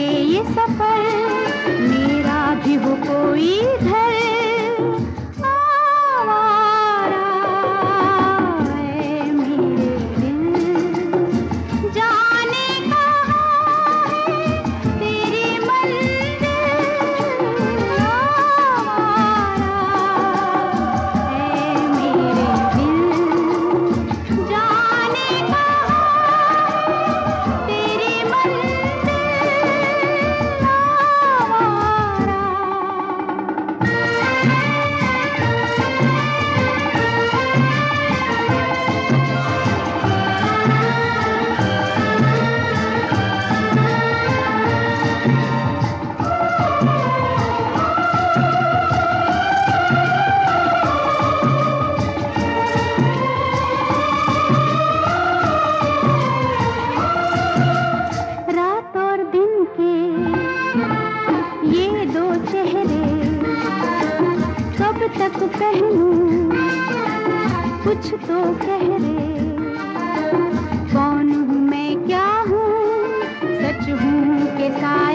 ये सफ़र तक तो कह लूँ। कुछ तो कह रे। कौन हूँ मैं, क्या हूँ? सच हूँ के साथ